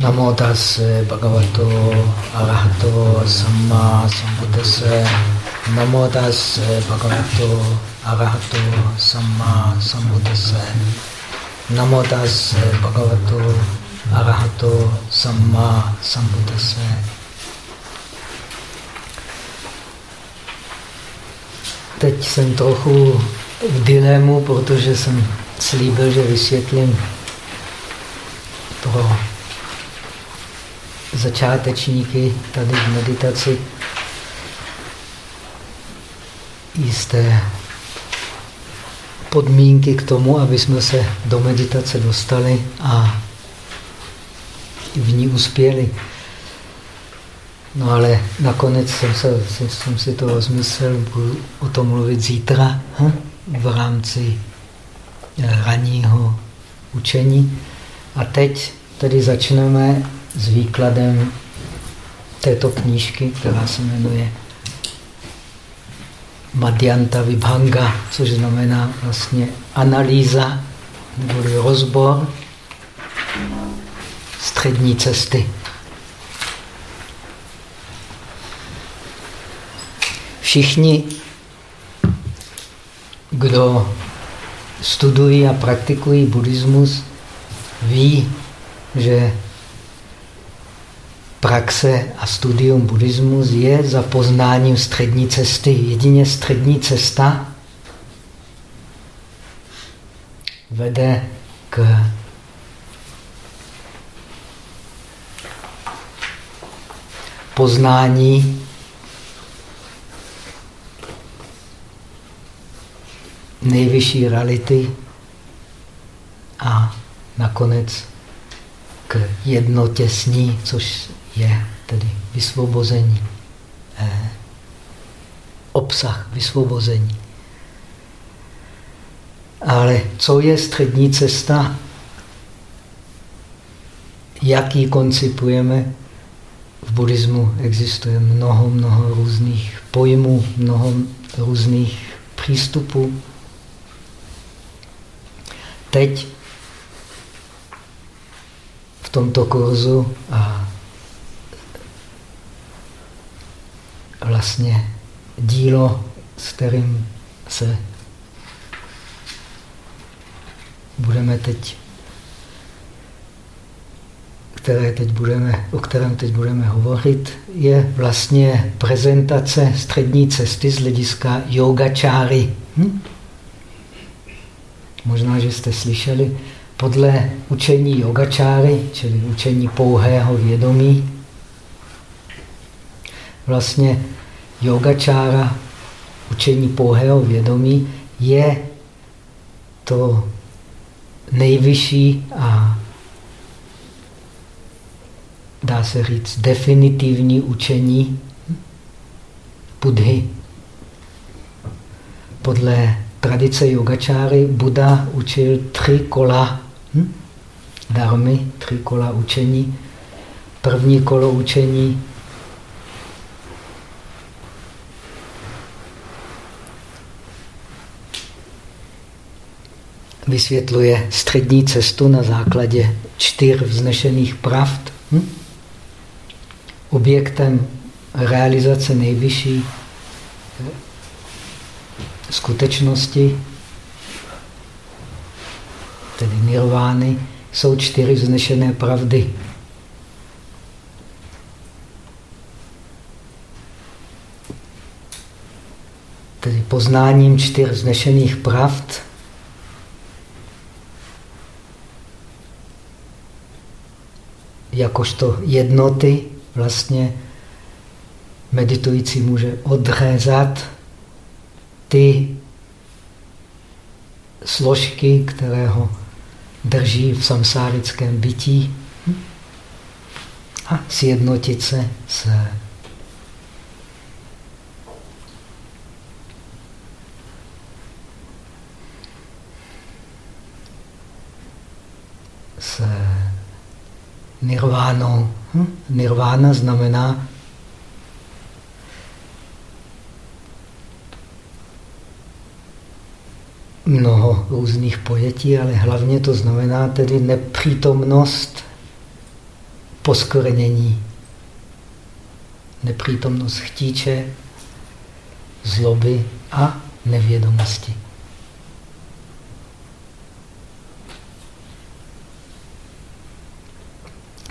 Namo tase bhagavato arahato samma sambuddhase. Namo tase bhagavato arahato samma sambuddhase. Namo tase bhagavato arahato samma sambuddhase. Teď jsem trochu v dilemu, protože jsem slíbil, že vysvětlím pro začátečníky tady v meditaci jisté podmínky k tomu, aby jsme se do meditace dostali a v ní uspěli. No ale nakonec jsem, se, jsem si to rozmyslel, budu o tom mluvit zítra hm? v rámci eh, ranního učení. A teď tedy začneme s výkladem této knížky, která se jmenuje Madhyanta Vibhanga, což znamená vlastně analýza neboli rozbor střední cesty. Všichni, kdo studují a praktikují buddhismus, ví, že praxe a studium buddhismu je za poznáním střední cesty. Jedině střední cesta vede k poznání nejvyšší reality a nakonec k jednotě s ní, což je tedy vysvobození. Eh, obsah vysvobození. Ale co je střední cesta? Jak ji koncipujeme? V buddhismu existuje mnoho, mnoho různých pojmů, mnoho různých přístupů. Teď v tomto kurzu a vlastně dílo, s kterým se budeme teď, které teď budeme, o kterém teď budeme hovořit, je vlastně prezentace střední cesty z hlediska yogačáry. Hm? Možná, že jste slyšeli, podle učení yogačáry, čili učení pouhého vědomí, vlastně yogačára, učení pouhého vědomí, je to nejvyšší a dá se říct definitivní učení Budhy. Podle tradice yogačáry Buddha učil tři kola hm? tři kola učení. První kolo učení vysvětluje střední cestu na základě čtyř vznešených pravd. Hm? Objektem realizace nejvyšší skutečnosti, tedy nirvány, jsou čtyři vznešené pravdy. Tedy poznáním čtyř vznešených pravd jakožto jednoty vlastně meditující může odřezat ty složky, které ho drží v samsárickém bytí a sjednotit se s s nirvánou. Hm? Nirvána znamená mnoho různých pojetí, ale hlavně to znamená tedy nepřítomnost poskvrnění, nepřítomnost chtíče, zloby a nevědomosti.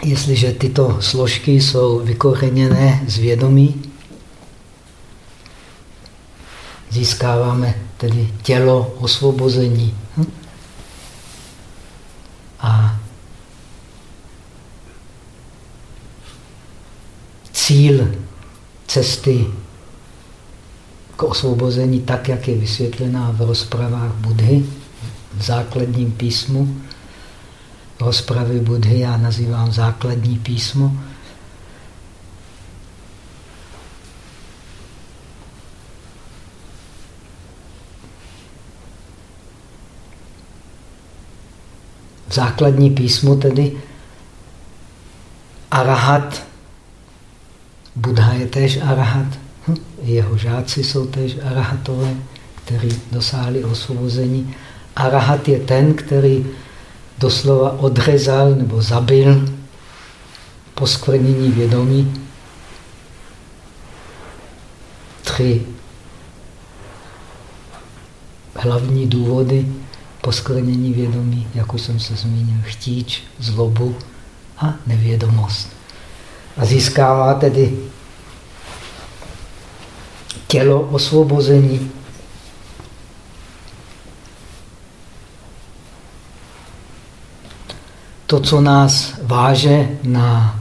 Jestliže tyto složky jsou vykořeněné z vědomí, získáváme tedy tělo osvobození. Hm? A cíl cesty k osvobození, tak jak je vysvětlená v rozpravách Budhy, v základním písmu, rozpravy Budhy já nazývám základní písmo, základní písmu tedy arahat, Buddha je též arahat, hm? jeho žáci jsou též arahatové, kteří dosáhli osvobození. Arahat je ten, který doslova odrezal nebo zabil poskvrnění vědomí tři hlavní důvody poskvrnění vědomí, jak už jsem se zmínil, chtíč, zlobu a nevědomost. A získává tedy tělo osvobození. To, co nás váže na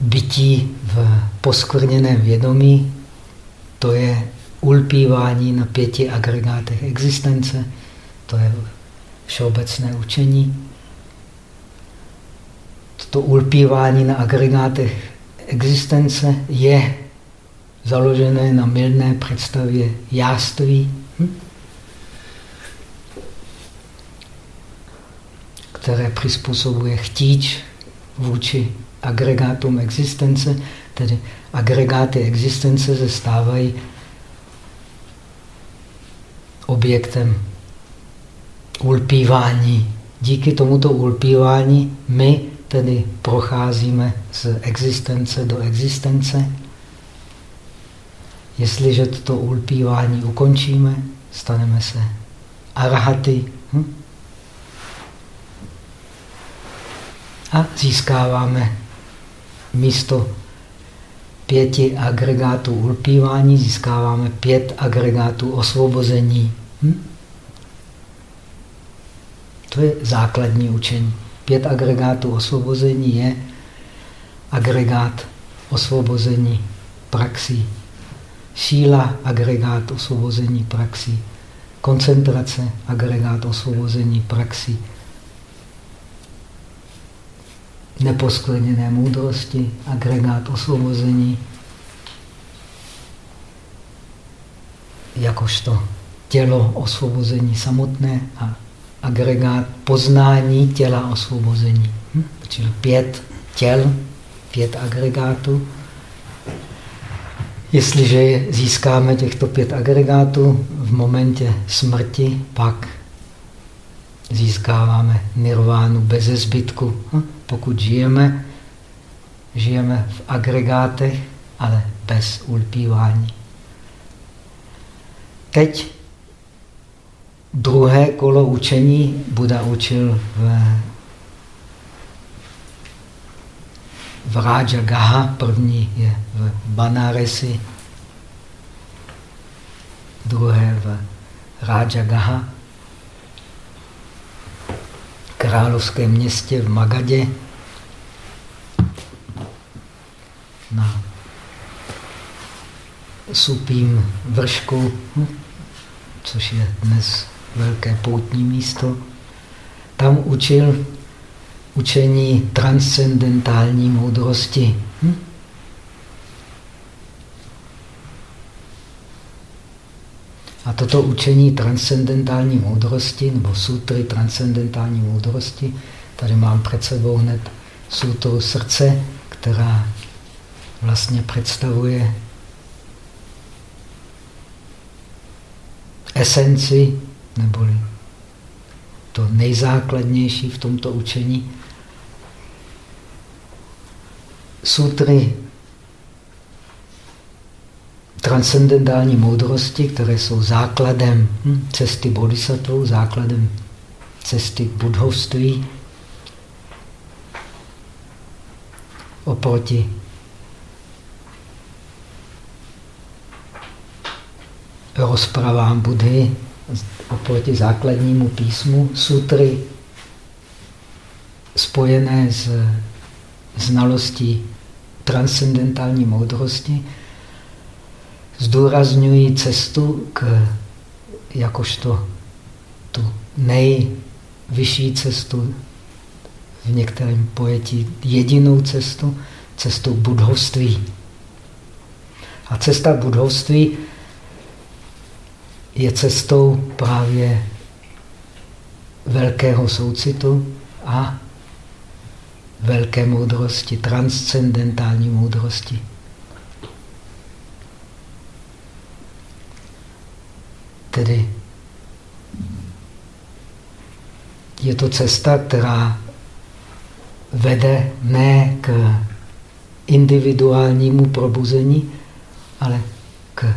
bytí v poskvrněném vědomí, to je ulpívání na pěti agregátech existence, to je všeobecné učení. To ulpívání na agregátech existence je založené na milné představě jáství, hm? Které přizpůsobuje chtíč vůči agregátům existence, tedy agregáty existence se stávají objektem ulpívání. Díky tomuto ulpívání my tedy procházíme z existence do existence. Jestliže toto ulpívání ukončíme, staneme se arhaty. Hm? A získáváme místo pěti agregátů ulpívání získáváme pět agregátů osvobození. Hm? To je základní učení. Pět agregátů osvobození je agregát osvobození praxí. Síla, agregát osvobození praxí. Koncentrace, agregát osvobození praxí. Neposkvrněné moudrosti, agregát osvobození. Jakožto tělo osvobození samotné a agregát poznání těla osvobození. Hm? Čili pět těl, pět agregátů. Jestliže získáme těchto pět agregátů v momentě smrti, pak získáváme nirvánu bez zbytku. Hm? Pokud žijeme, žijeme v agregátech, ale bez ulpívání. Teď druhé kolo učení Buda učil v, v Raja Gaha, první je v Banaresi, druhé v Raja Gaha, královském městě v Magadě, na supím vršku, hm, což je dnes velké poutní místo. Tam učil učení transcendentální moudrosti. Hm? A toto učení transcendentální moudrosti, nebo sutry transcendentální moudrosti, tady mám před sebou hned sutru srdce, která vlastně představuje esenci neboli to nejzákladnější v tomto učení. Sutry transcendentální moudrosti, které jsou základem hm, cesty bodhisattva, základem cesty budhovství, oproti rozpravám Budhy, oproti základnímu písmu, sutry spojené s znalostí transcendentální moudrosti, zdůrazňují cestu k jakožto tu nejvyšší cestu, v některém pojetí jedinou cestu, cestu budhovství. A cesta budhovství je cestou právě velkého soucitu a velké moudrosti, transcendentální moudrosti. Tedy je to cesta, která vede ne k individuálnímu probuzení, ale k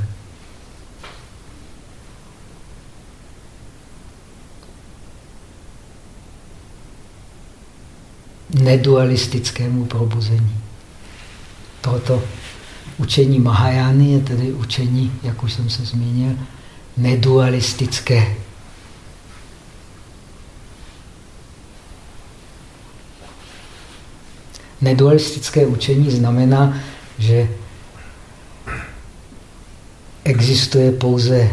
nedualistickému probuzení. Tohoto učení Mahajány je tedy učení, jak už jsem se zmínil, nedualistické. Nedualistické učení znamená, že existuje pouze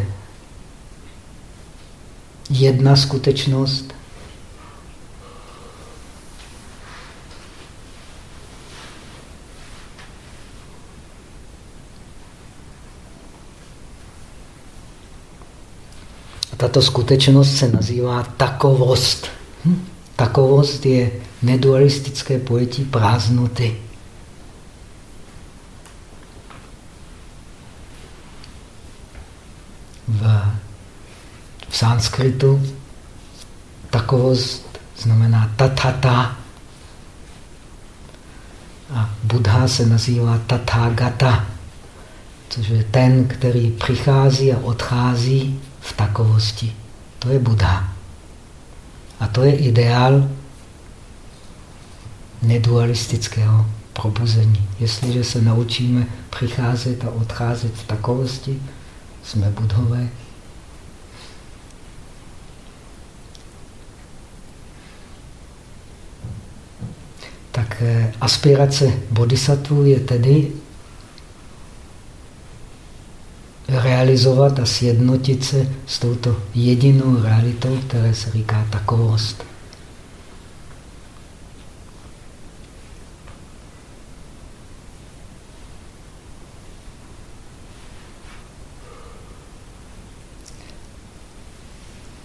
jedna skutečnost tato skutečnost se nazývá takovost. Hm? Takovost je nedualistické pojetí prázdnoty. V, v sanskritu takovost znamená tathata. A Buddha se nazývá tathagata, což je ten, který přichází a odchází v takovosti. To je Buddha. A to je ideál nedualistického probuzení. Jestliže se naučíme přicházet a odcházet v takovosti, jsme budhové. Tak eh, aspirace bodhisattva je tedy realizovat a sjednotit se s touto jedinou realitou, které se říká takovost.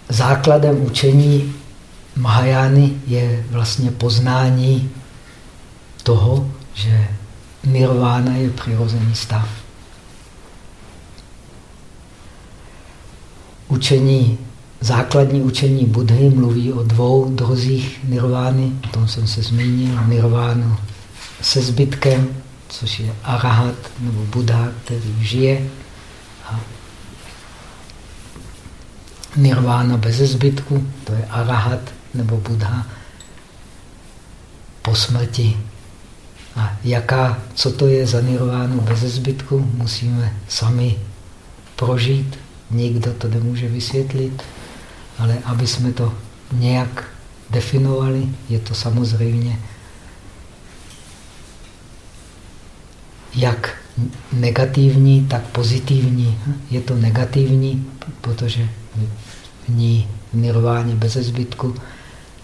Základem učení Mahajány je vlastně poznání toho, že nirvána je přirozený stav. Učení, základní učení Budhy mluví o dvou drozích nirvány, o tom jsem se zmínil, nirvánu se zbytkem, což je arahat nebo Buddha, který žije. A nirvána bez zbytku, to je arahat nebo Buddha po smrti. A jaká, co to je za nirvánu bez zbytku, musíme sami prožít. Nikdo to nemůže vysvětlit, ale aby jsme to nějak definovali, je to samozřejmě jak negativní, tak pozitivní. Je to negativní, protože v ní v nirváně bez zbytku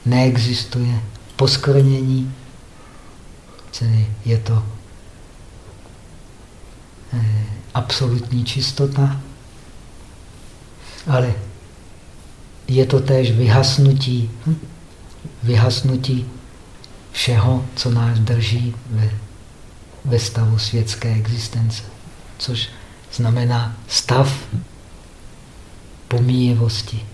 neexistuje poskrnění, čili je to eh, absolutní čistota, ale je to též vyhasnutí, hm? vyhasnutí všeho, co nás drží ve, ve stavu světské existence, což znamená stav pomíjivosti.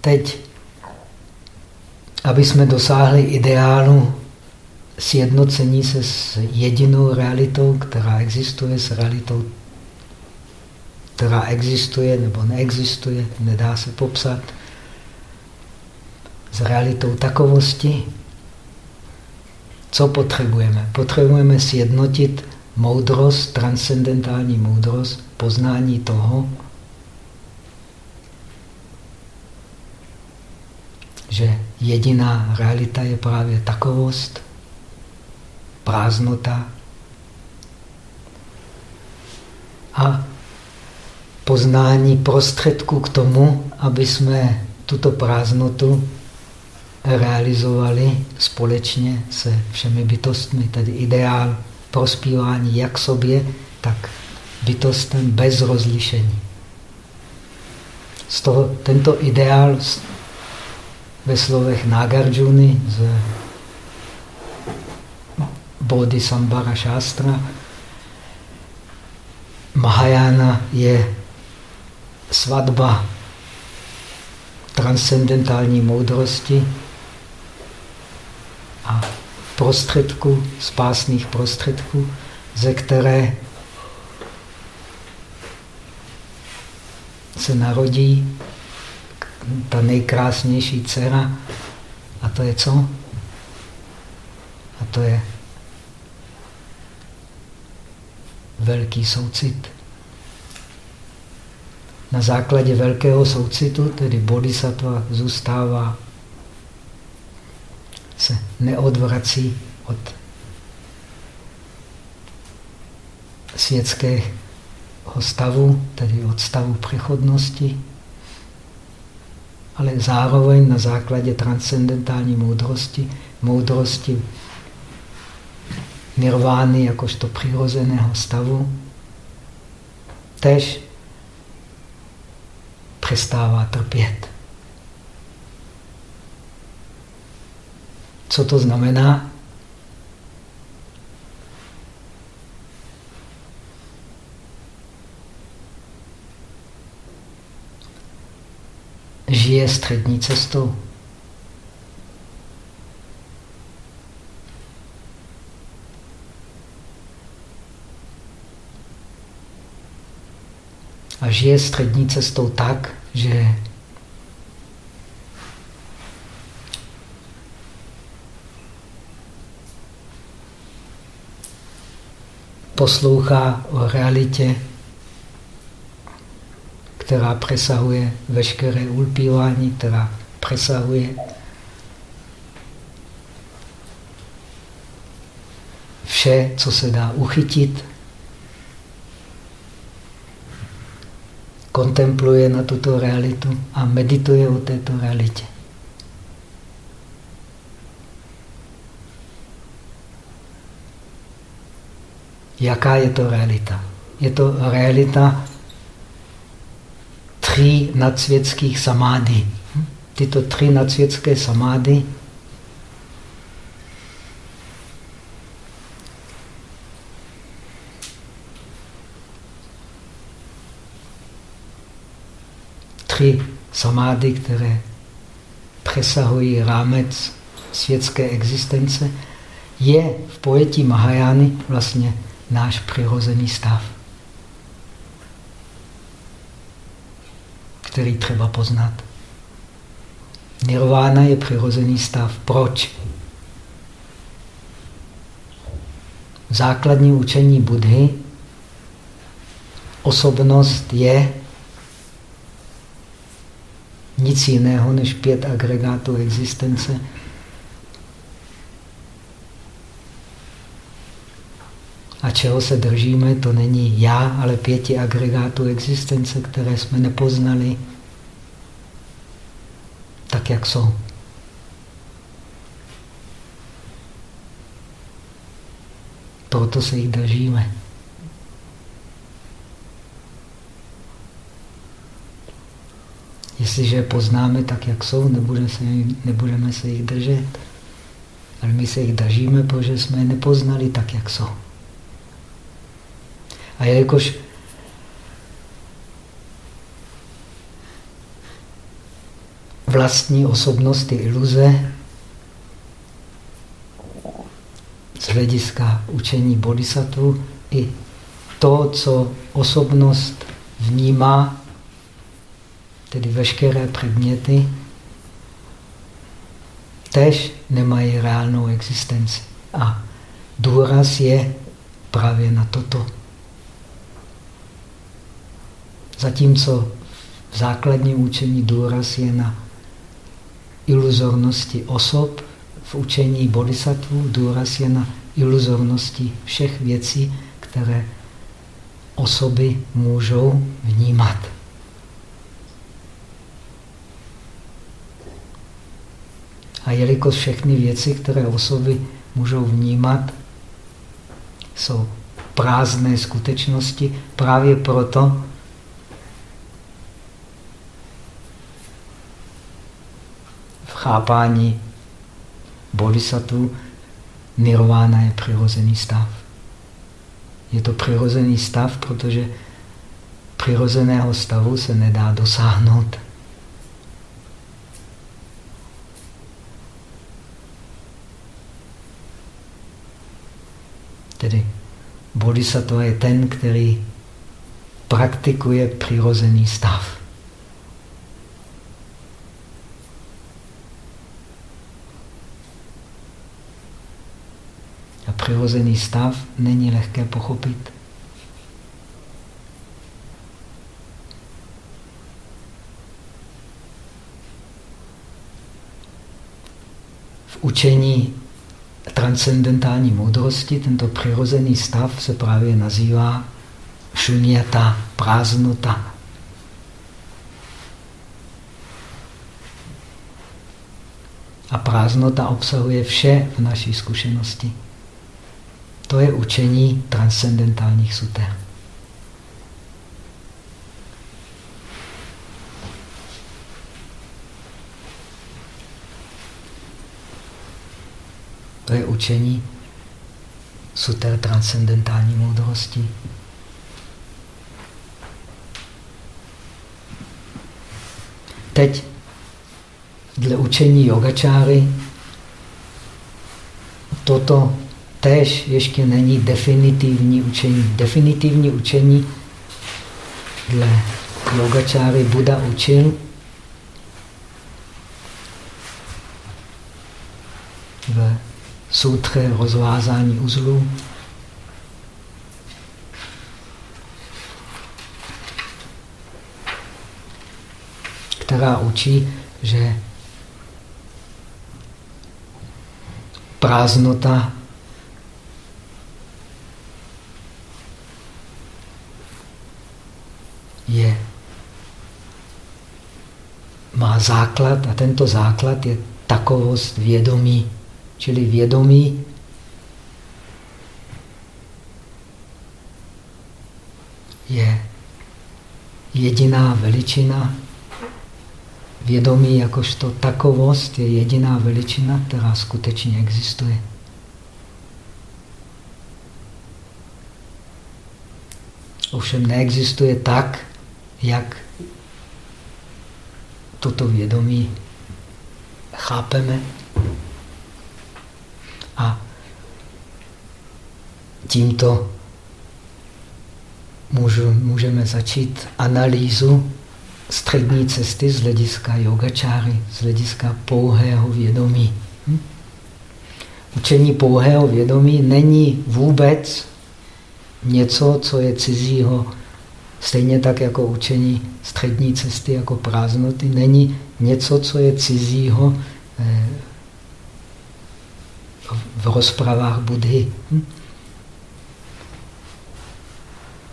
Teď, aby jsme dosáhli ideálu sjednocení se s jedinou realitou, která existuje, s realitou, která existuje nebo neexistuje, nedá se popsat, s realitou takovosti, co potřebujeme? Potřebujeme sjednotit moudrost, transcendentální moudrost, poznání toho, že jediná realita je právě takovost, prázdnota a poznání prostředku k tomu, aby jsme tuto prázdnotu realizovali společně se všemi bytostmi, tedy ideál prospívání jak sobě, tak bytostem bez rozlišení. Z toho, tento ideál ve slovech Nagarjuna z Bodhisambhara Shastra Mahajana je svatba transcendentální moudrosti a prostředků, spásných prostředků, ze které se narodí ta nejkrásnější dcera. A to je co? A to je velký soucit. Na základě velkého soucitu, tedy bodhisattva, zůstává se neodvrací od světského stavu, tedy od stavu přechodnosti, ale zároveň na základě transcendentální moudrosti, moudrosti nirvány jakožto přirozeného stavu, tež přestává trpět. Co to znamená? Žije střední cestou. A žije střední cestou tak, že poslouchá o realitě, která přesahuje veškeré ulpívání, která přesahuje vše, co se dá uchytit, kontempluje na tuto realitu a medituje o této realitě. Jaká je to realita? Je to realita tří nadsvětských samády. Tyto tři nadsvětské samády tři samády, které přesahují rámec světské existence, je v pojetí Mahajány vlastně náš přirozený stav, který třeba poznat. Nirvána je přirozený stav. Proč? Základní učení Budhy osobnost je nic jiného než pět agregátů existence, A čeho se držíme, to není já, ale pěti agregátů existence, které jsme nepoznali tak, jak jsou. Proto se jich držíme. Jestliže je poznáme tak, jak jsou, nebude se, nebudeme se jich držet. Ale my se jich držíme, protože jsme je nepoznali tak, jak jsou. A jelikož vlastní osobnost je iluze. Z hlediska učení bodhisattva i to, co osobnost vnímá, tedy veškeré předměty, tež nemají reálnou existenci. A důraz je právě na toto. Zatímco v základním učení důraz je na iluzornosti osob, v učení bodhisattva důraz je na iluzornosti všech věcí, které osoby můžou vnímat. A jelikož všechny věci, které osoby můžou vnímat, jsou prázdné skutečnosti, právě proto v chápání bodhisattva nirvana je přirozený stav. Je to přirozený stav, protože přirozeného stavu se nedá dosáhnout Tedy bodhisattva je ten, který praktikuje přirozený stav. A přirozený stav není lehké pochopit. V učení transcendentální moudrosti, tento přirozený stav se právě nazývá šunyata, prázdnota. A prázdnota obsahuje vše v naší zkušenosti. To je učení transcendentálních suter. To je učení suter transcendentální moudrosti. Teď dle učení yogačáry toto též ještě není definitivní učení. Definitivní učení dle yogačáry Buda učil v sutře rozvázání uzlů. která učí, že prázdnota je, má základ a tento základ je takovost vědomí. Čili vědomí je jediná veličina. Vědomí jakožto takovost je jediná veličina, která skutečně existuje. Ovšem neexistuje tak, jak toto vědomí chápeme. A tímto můžu, můžeme začít analýzu střední cesty z hlediska yogačáry, z hlediska pouhého vědomí. Hm? Učení pouhého vědomí není vůbec něco, co je cizího, stejně tak jako učení střední cesty jako prázdnoty, není něco, co je cizího eh, v rozpravách Budhy. Hm?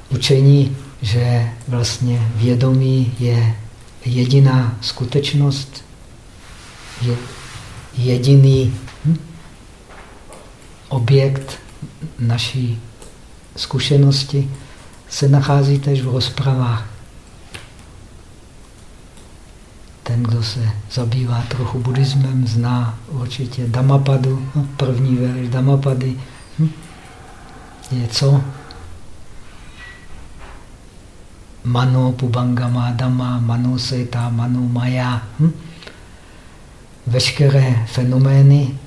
Učení, že vlastně vědomí je jediná skutečnost, je jediný hm? objekt naší zkušenosti, se nachází tež v rozpravách. Ten, kdo se zabývá trochu buddhismem, zná určitě Damapadu, první verš Damapady. Hm? Je co? Mano Pubangama Dama, Mano Seta, Mano Maya. Hm? veškeré fenomény,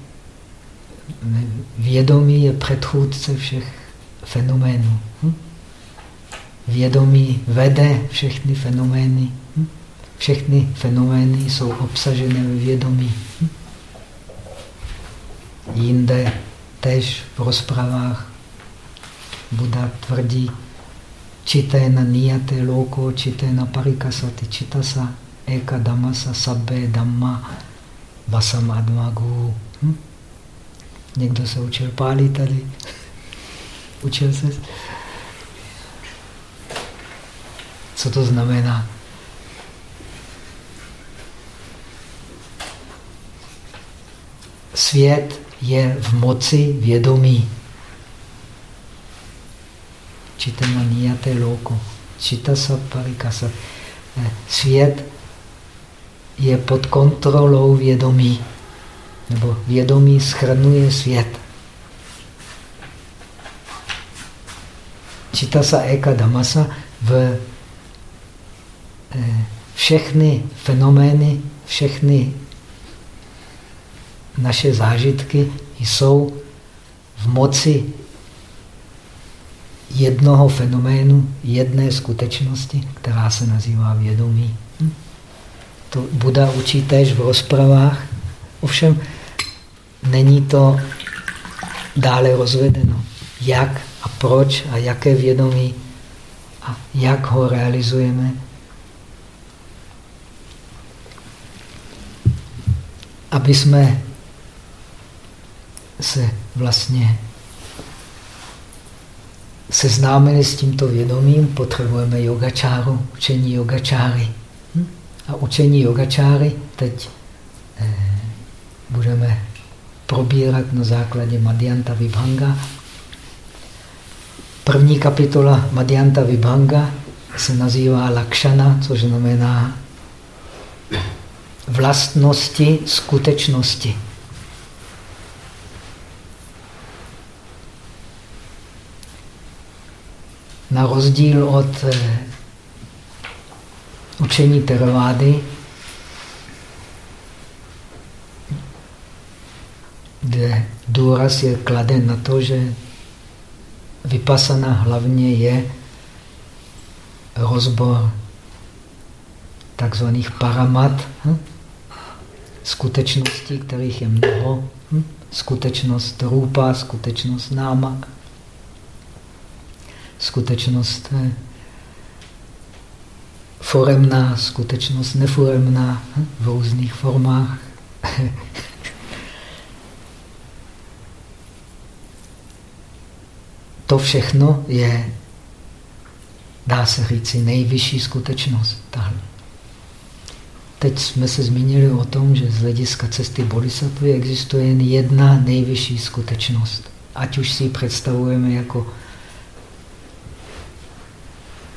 vědomí je předchůdce všech fenoménů. Hm? Vědomí vede všechny fenomény. Všechny fenomény jsou obsažené ve vědomí. Jinde tež v rozpravách Buddha tvrdí, čité na niyate loko, čité na parikasati čitasa, eka damasa sabbe dhamma vasamadmagu. Hm? Někdo se učil pálí tady. Učil se? Co to znamená? Svět je v moci vědomí. Čitama niyate loko. Čitasa parikasa. Eh, svět je pod kontrolou vědomí. Nebo vědomí schrnuje svět. Čitasa eka damasa v eh, všechny fenomény, všechny naše zážitky jsou v moci jednoho fenoménu, jedné skutečnosti, která se nazývá vědomí. Hm? To Buda učí též v rozpravách, ovšem není to dále rozvedeno. Jak a proč a jaké vědomí a jak ho realizujeme. Aby jsme se vlastně seznámili s tímto vědomím, potřebujeme yogačáru, učení yogačáry. Hm? A učení yogačáry teď eh, budeme probírat na základě Madhyanta Vibhanga. První kapitola Madhyanta Vibhanga se nazývá Lakšana, což znamená vlastnosti skutečnosti. Na rozdíl od eh, učení Teravády, kde důraz je kladen na to, že vypasana hlavně je rozbor takzvaných paramat, hm? skutečností, kterých je mnoho. Hm? Skutečnost růpa, skutečnost náma, skutečnost foremná, skutečnost neforemná hm? v různých formách. to všechno je, dá se říci, nejvyšší skutečnost. Tahle. Teď jsme se zmínili o tom, že z hlediska cesty bodhisattva existuje jen jedna nejvyšší skutečnost. Ať už si ji představujeme jako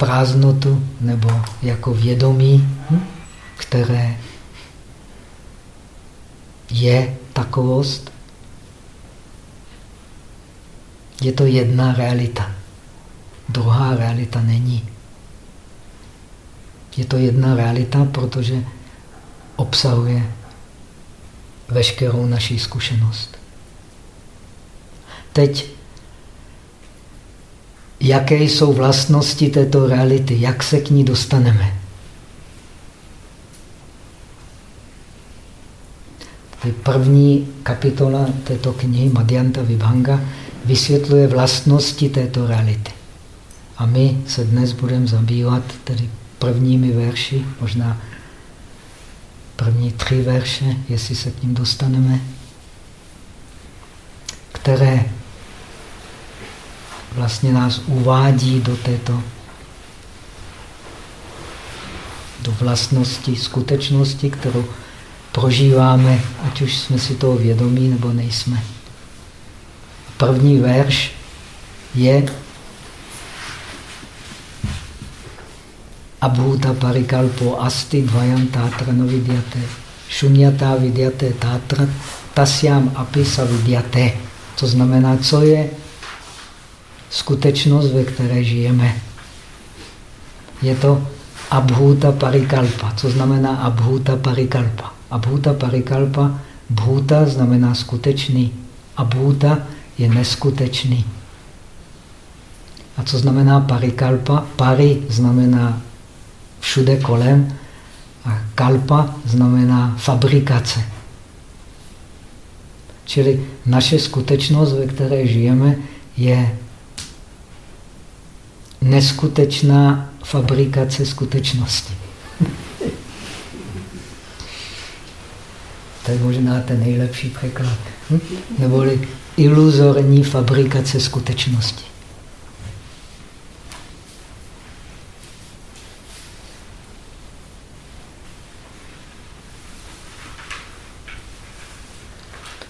prázdnotu nebo jako vědomí, hm, které je takovost, je to jedna realita. Druhá realita není. Je to jedna realita, protože obsahuje veškerou naší zkušenost. Teď, jaké jsou vlastnosti této reality, jak se k ní dostaneme? První kapitola této knihy Madhyanta Vibhanga vysvětluje vlastnosti této reality. A my se dnes budeme zabývat tedy prvními verši, možná první tři verše, jestli se k ním dostaneme, které vlastně nás uvádí do této do vlastnosti, skutečnosti, kterou prožíváme, ať už jsme si toho vědomí nebo nejsme. První verš je Abhuta parikalpo asti dvajam tátra no vidyate. Šunyata vidyate tátra tasyam apisa vidyate. To znamená, co je skutečnost, ve které žijeme. Je to abhuta parikalpa. Co znamená abhuta parikalpa? A bhuta parikalpa, bhuta znamená skutečný a bhuta je neskutečný. A co znamená parikalpa? Pari znamená všude kolem a kalpa znamená fabrikace. Čili naše skutečnost, ve které žijeme, je neskutečná fabrikace skutečnosti. To je možná ten nejlepší překlad. Hm? Neboli iluzorní fabrikace skutečnosti.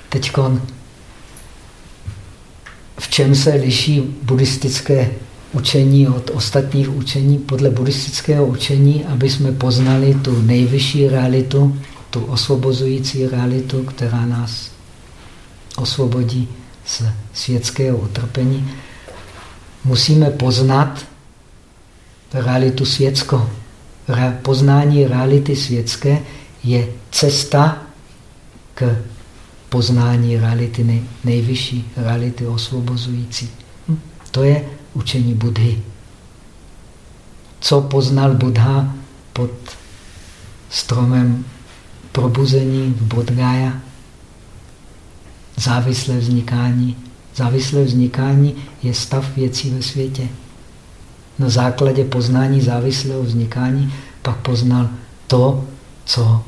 Teď v čem se liší buddhistické učení od ostatních učení? Podle buddhistického učení, aby jsme poznali tu nejvyšší realitu, tu osvobozující realitu, která nás osvobodí z světského utrpení, musíme poznat realitu světskou. Poznání reality světské je cesta k poznání reality nejvyšší, reality osvobozující. Hm? To je učení Budhy. Co poznal Buddha pod stromem probuzení v Bodhgaya? Závislé vznikání. Závislé vznikání je stav věcí ve světě. Na základě poznání závislého vznikání pak poznal to, co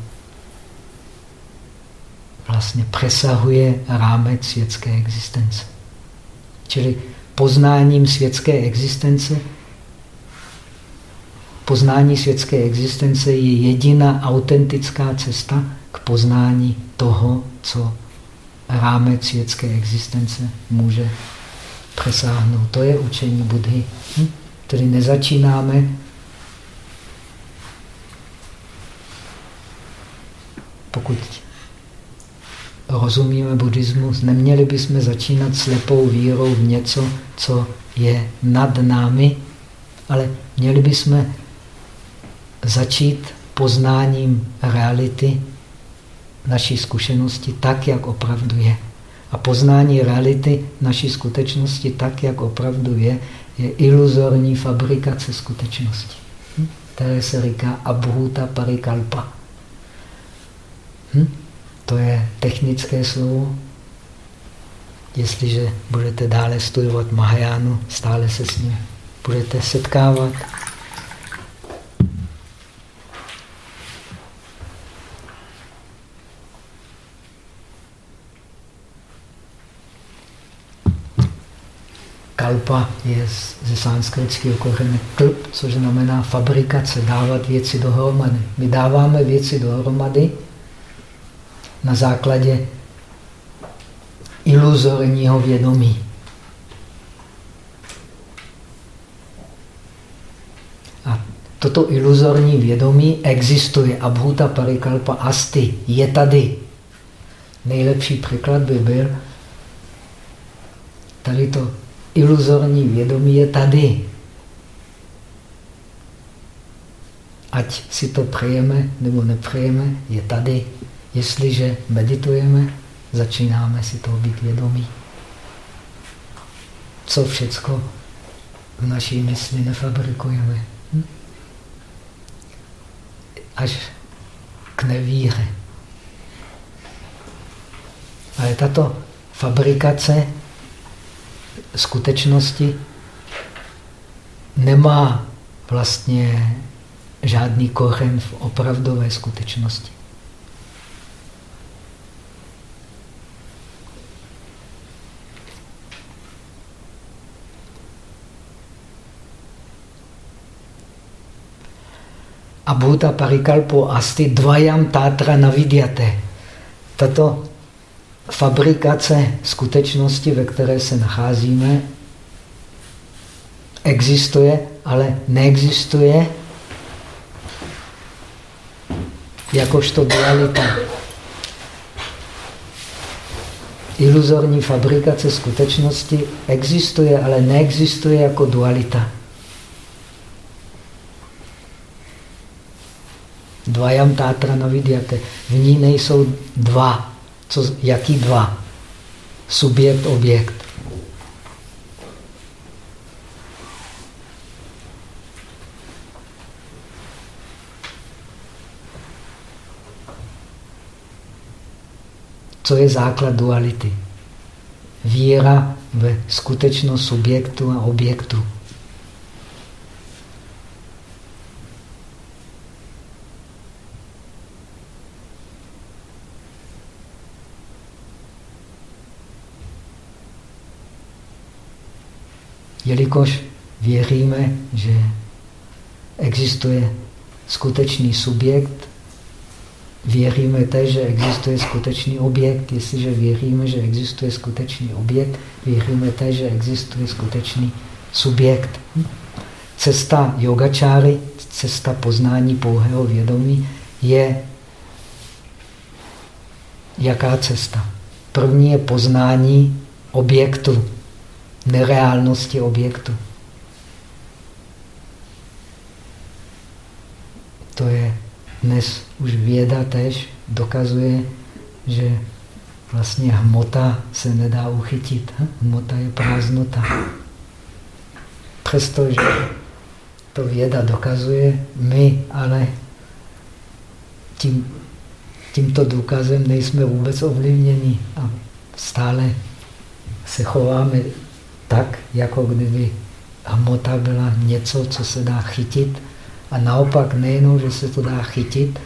vlastně přesahuje rámec světské existence. Čili poznáním světské existence poznání světské existence je jediná autentická cesta k poznání toho, co rámec světské existence může přesáhnout. To je učení Budhy. Hm? Tedy nezačínáme pokud rozumíme buddhismus, neměli bychom začínat slepou vírou v něco, co je nad námi, ale měli bychom začít poznáním reality naší zkušenosti tak, jak opravdu je. A poznání reality naší skutečnosti tak, jak opravdu je, je iluzorní fabrikace skutečnosti, hm? které se říká abhuta parikalpa. Hm? To je technické slovo. Jestliže budete dále studovat Mahajánu, stále se s ním budete setkávat. Kalpa je ze sanskritského kořene klp, což znamená fabrikace, dávat věci dohromady. My dáváme věci dohromady, na základě iluzorního vědomí. A toto iluzorní vědomí existuje. Abhuta parikalpa asti je tady. Nejlepší překlad by byl, tady to iluzorní vědomí je tady. Ať si to přejeme nebo nepřejeme, je tady. Jestliže meditujeme, začínáme si toho být vědomí. Co všecko v naší mysli nefabrikujeme. Hm? Až k nevíře. Ale tato fabrikace skutečnosti nemá vlastně žádný kořen v opravdové skutečnosti. Abhuta parikalpo asti dvajam tátra navidyate. Tato fabrikace skutečnosti, ve které se nacházíme, existuje, ale neexistuje jakožto dualita. Iluzorní fabrikace skutečnosti existuje, ale neexistuje jako dualita. Dvajam tátra navidyate. V ní nejsou dva. Co, jaký dva? Subjekt, objekt. Co je základ duality? Víra ve skutečnost subjektu a objektu. Jelikož věříme, že existuje skutečný subjekt, věříme tež, že existuje skutečný objekt. Jestliže věříme, že existuje skutečný objekt, věříme tež, že existuje skutečný subjekt. Cesta yogačáry, cesta poznání pouhého vědomí, je jaká cesta? První je poznání objektu, nereálnosti objektu. To je dnes už věda tež dokazuje, že vlastně hmota se nedá uchytit. Hmota je prázdnota. Přestože to věda dokazuje, my ale tím, tímto důkazem nejsme vůbec ovlivněni a stále se chováme tak, jako kdyby hmota byla něco, co se dá chytit a naopak nejenom, že se to dá chytit,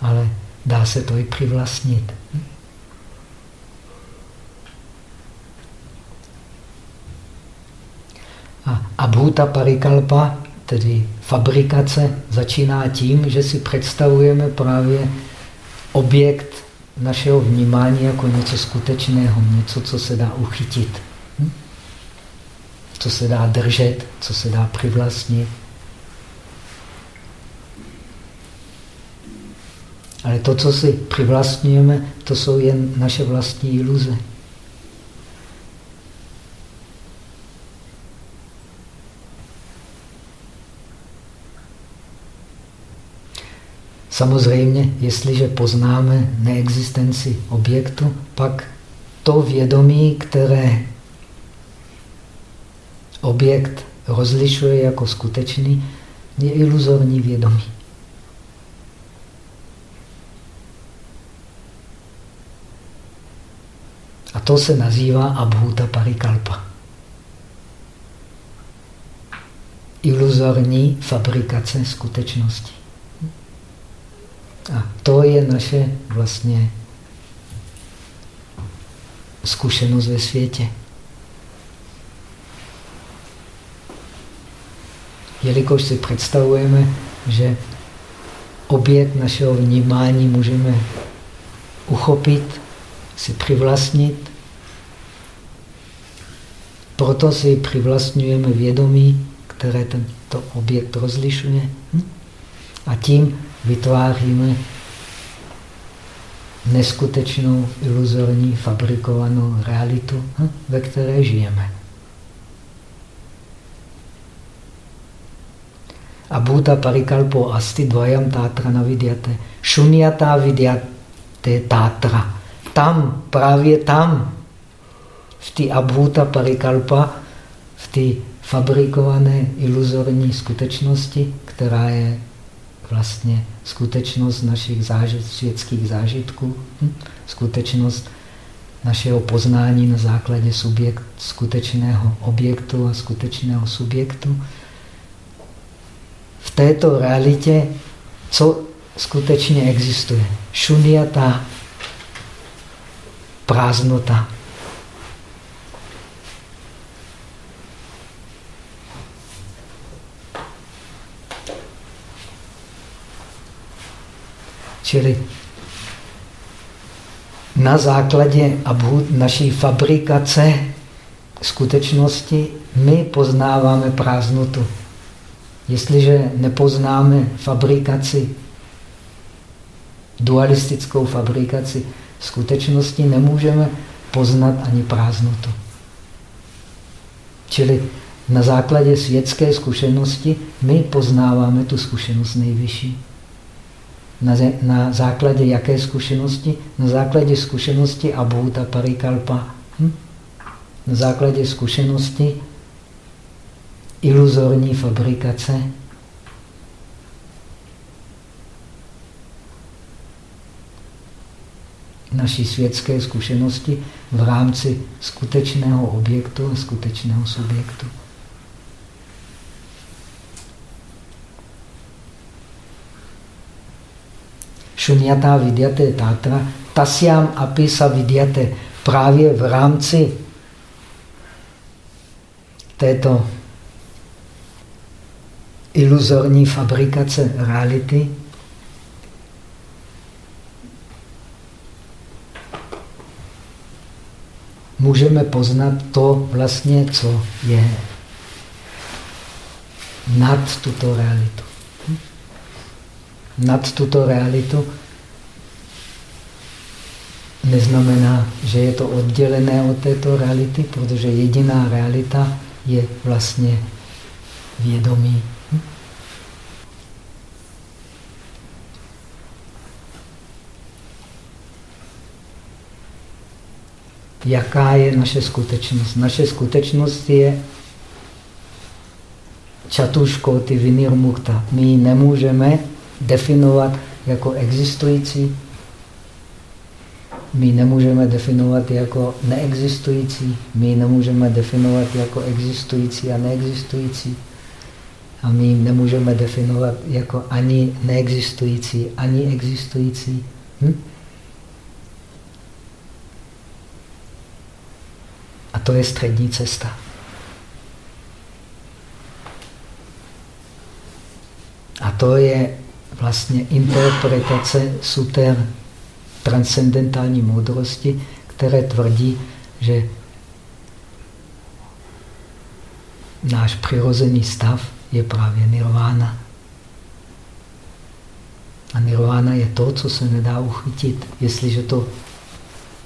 ale dá se to i přivlastnit. A abhuta parikalpa, tedy fabrikace, začíná tím, že si představujeme právě objekt našeho vnímání jako něco skutečného, něco, co se dá uchytit? Co se dá držet, co se dá přivlastnit. Ale to, co si přivlastňujeme, to jsou jen naše vlastní iluze. Samozřejmě, jestliže poznáme neexistenci objektu, pak to vědomí, které objekt rozlišuje jako skutečný, je iluzorní vědomí. A to se nazývá abhuta parikalpa. Iluzorní fabrikace skutečnosti. A to je naše vlastně zkušenost ve světě. Jelikož si představujeme, že objekt našeho vnímání můžeme uchopit si přivlastnit. Proto si přivlastňujeme vědomí, které tento objekt rozlišuje. Hm? A tím vytváříme neskutečnou, iluzorní, fabrikovanou realitu, hm? ve které žijeme. A bhuta parikalpo asti dvajam tátra navidyate. Šunyata vidyate tátra tam, právě tam, v té abhuta parikalpa, v té fabrikované iluzorní skutečnosti, která je vlastně skutečnost našich zážit, světských zážitků, hm? skutečnost našeho poznání na základě subjekt, skutečného objektu a skutečného subjektu. V této realitě, co skutečně existuje? Šunyata prázdnota. Čili na základě abhut naší fabrikace skutečnosti my poznáváme prázdnotu. Jestliže nepoznáme fabrikaci, dualistickou fabrikaci skutečnosti nemůžeme poznat ani prázdnotu. Čili na základě světské zkušenosti my poznáváme tu zkušenost nejvyšší. Na, na základě jaké zkušenosti? Na základě zkušenosti Abhuta Parikalpa. Hm? Na základě zkušenosti iluzorní fabrikace naší světské zkušenosti v rámci skutečného objektu a skutečného subjektu. Šunyata vidyate tátra, tasyam apisa vidyate. Právě v rámci této iluzorní fabrikace reality můžeme poznat to vlastně, co je nad tuto realitu. Nad tuto realitu neznamená, že je to oddělené od této reality, protože jediná realita je vlastně vědomí. Jaká je naše skutečnost. Naše skutečnost je čatuškoty vinirmukta. My ji nemůžeme definovat jako existující, my nemůžeme definovat jako neexistující, my nemůžeme definovat jako existující a neexistující. A my nemůžeme definovat jako ani neexistující, ani existující. Hm? To je střední cesta. A to je vlastně interpretace suter transcendentální moudrosti, které tvrdí, že náš přirozený stav je právě nirvana. A nirvana je to, co se nedá uchytit. Jestliže, to,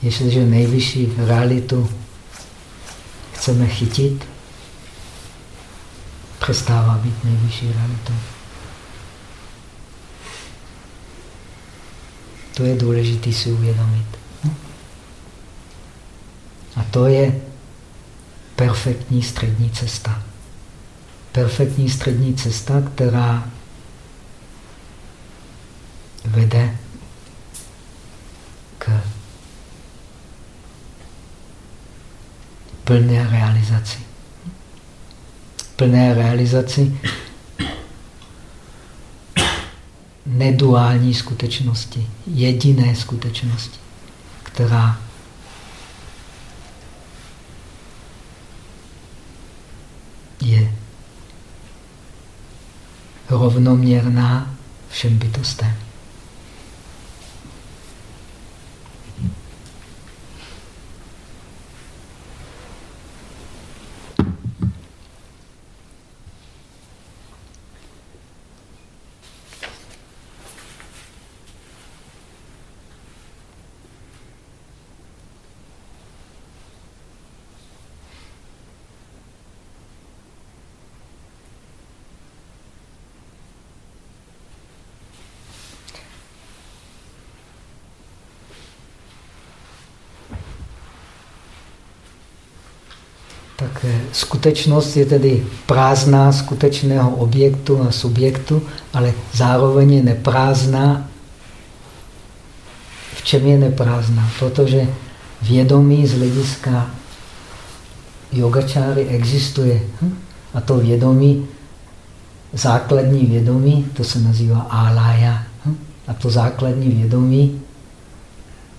jestliže nejvyšší realitu chceme chytit, přestává být nejvyšší realitou. To je důležité si uvědomit. A to je perfektní střední cesta. Perfektní střední cesta, která vede k plné realizaci. Plné realizaci neduální skutečnosti, jediné skutečnosti, která je rovnoměrná všem bytostem. Skutečnost je tedy prázdná skutečného objektu a subjektu, ale zároveň je neprázdná. V čem je neprázdná? Protože vědomí z hlediska yogačáry existuje. Hm? A to vědomí, základní vědomí, to se nazývá alaya. Hm? A to základní vědomí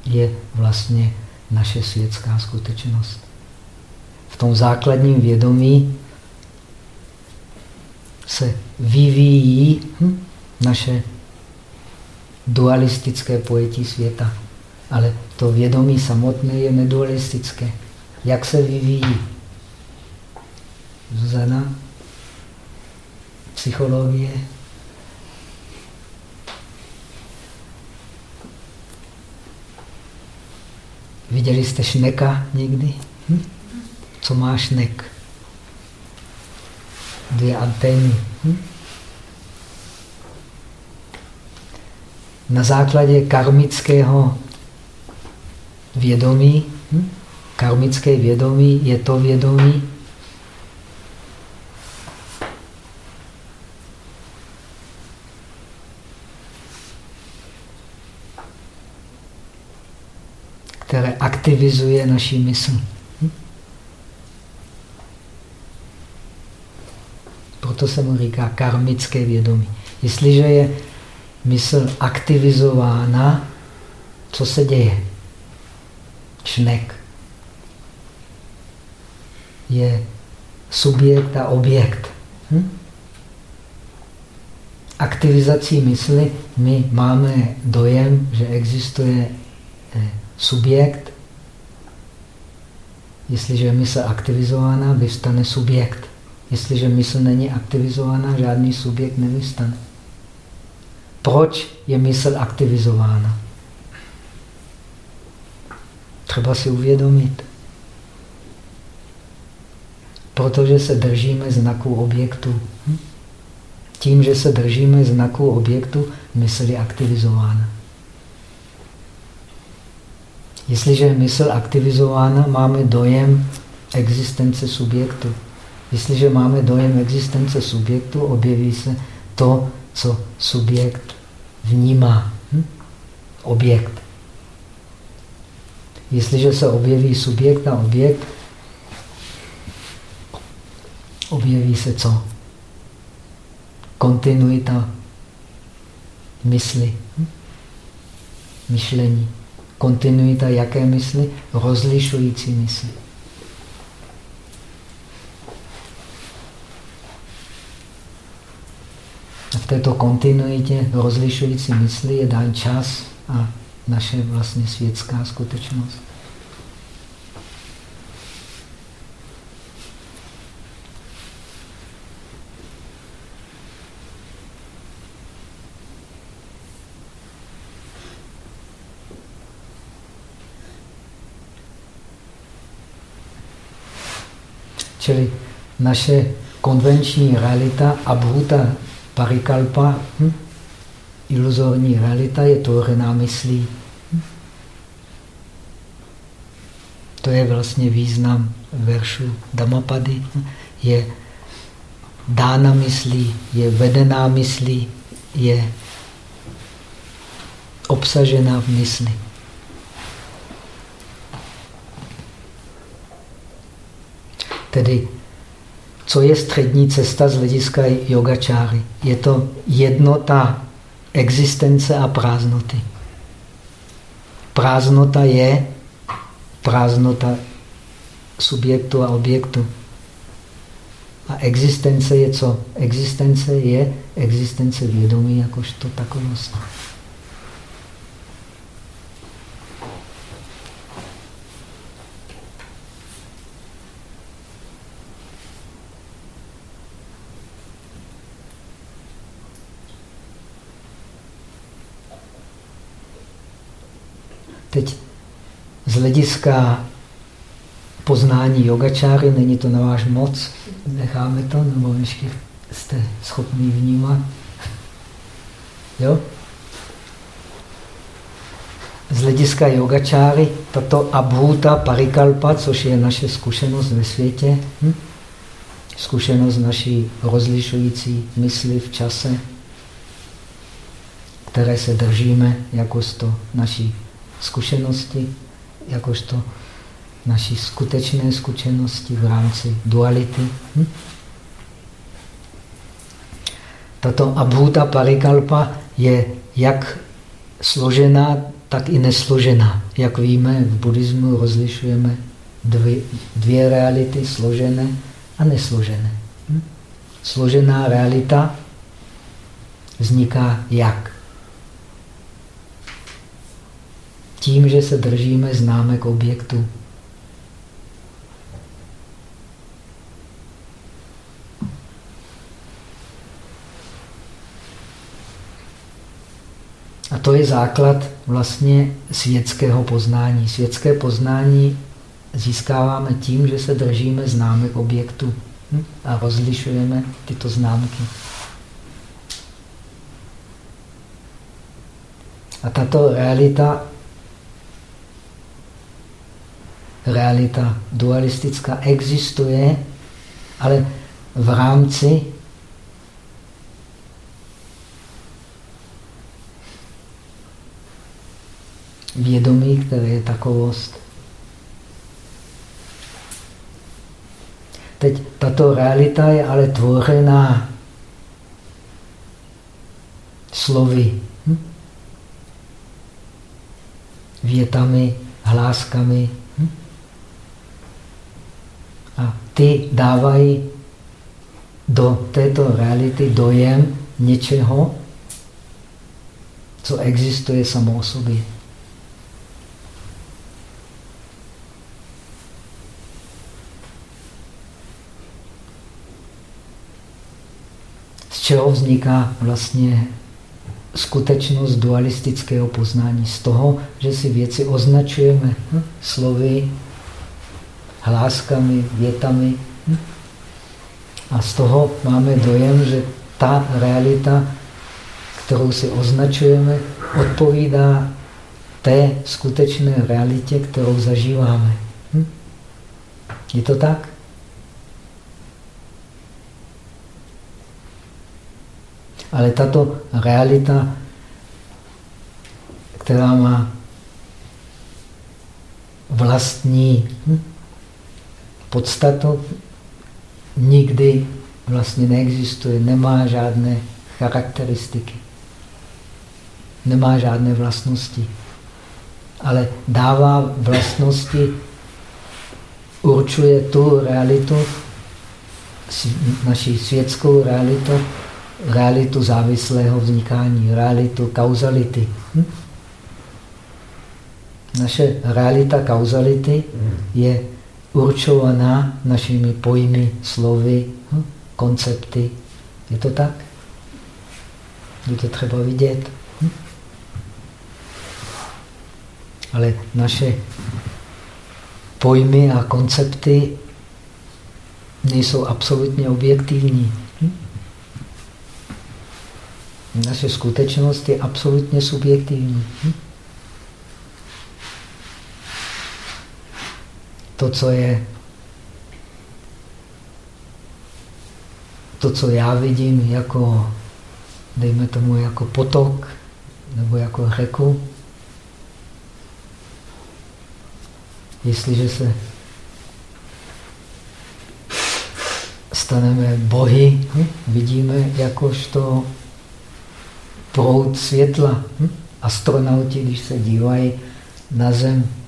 je vlastně naše světská skutečnost tom základním vědomí se vyvíjí hm, naše dualistické pojetí světa. Ale to vědomí samotné je nedualistické. Jak se vyvíjí? Zuzana? Psychologie? Viděli jste šneka někdy? Hm? Co máš nek. Dvě antény. Hm? na základě karmického vědomí, hm? karmické vědomí je to vědomí, které aktivizuje naši mysl. Proto se mu říká karmické vědomí. Jestliže je mysl aktivizována, co se děje? Čnek je subjekt a objekt. Hm? Aktivizací mysli my máme dojem, že existuje eh, subjekt. Jestliže je mysl aktivizovaná, vystane subjekt. Jestliže mysl není aktivizovaná, žádný subjekt nevystane. Proč je mysl aktivizována? Třeba si uvědomit. Protože se držíme znaku objektu. Hm? Tím, že se držíme znaku objektu, mysl je aktivizována. Jestliže je mysl aktivizována, máme dojem existence subjektu. Jestliže máme dojem existence subjektu, objeví se to, co subjekt vnímá. Hm? Objekt. Jestliže se objeví subjekt a objekt, objeví se co? Kontinuita mysli, hm? myšlení. Kontinuita jaké mysli? Rozlišující mysli. A v této kontinuitě rozlišující mysli je dán čas a naše vlastně světská skutečnost. Čili naše konvenční realita abhuta parikalpa, hm? iluzorní realita je tvořená myslí. Hm? To je vlastně význam veršu Damapady. Hm? Je dána myslí, je vedená myslí, je obsažená v mysli. Tedy, co je střední cesta z hlediska yogačáry? Je to jednota existence a prázdnoty. Prázdnota je prázdnota subjektu a objektu. A existence je co? Existence je existence vědomí jakožto takovost. Teď z hlediska poznání yogačáry, není to na váš moc, necháme to, nebo ještě jste schopni vnímat. Jo? Z hlediska yogačáry, tato abhuta parikalpa, což je naše zkušenost ve světě, hm? zkušenost naší rozlišující mysli v čase, které se držíme jakožto naší zkušenosti, jakožto naší skutečné zkušenosti v rámci duality. Hm? Tato abhuta parikalpa je jak složená, tak i nesložená. Jak víme, v buddhismu rozlišujeme dvě, dvě reality, složené a nesložené. Hm? Složená realita vzniká jak? Tím, že se držíme známek objektu. A to je základ vlastně světského poznání. Světské poznání získáváme tím, že se držíme známek objektu hm? a rozlišujeme tyto známky. A tato realita, realita dualistická existuje, ale v rámci vědomí, které je takovost. Teď tato realita je ale tvořená slovy, hm? větami, hláskami. A ty dávají do této reality dojem něčeho, co existuje samo o sobě. Z čeho vzniká vlastně skutečnost dualistického poznání? Z toho, že si věci označujeme hm? slovy, hláskami, větami. A z toho máme dojem, že ta realita, kterou si označujeme, odpovídá té skutečné realitě, kterou zažíváme. Hm? Je to tak? Ale tato realita, která má vlastní hm, podstatu, nikdy vlastně neexistuje, nemá žádné charakteristiky, nemá žádné vlastnosti, ale dává vlastnosti, určuje tu realitu, naši světskou realitu, realitu závislého vznikání, realitu kauzality. Hm? Naše realita kauzality je určovaná našimi pojmy, slovy, hm? koncepty. Je to tak? Je to třeba vidět. Hm? Ale naše pojmy a koncepty nejsou absolutně objektivní. Naše skutečnost je absolutně subjektivní. Hm? To, co je, to, co já vidím jako, dejme tomu, jako potok nebo jako řeku, jestliže se staneme bohy, hm? vidíme jakožto proud světla. Hm? Astronauti, když se dívají na Zem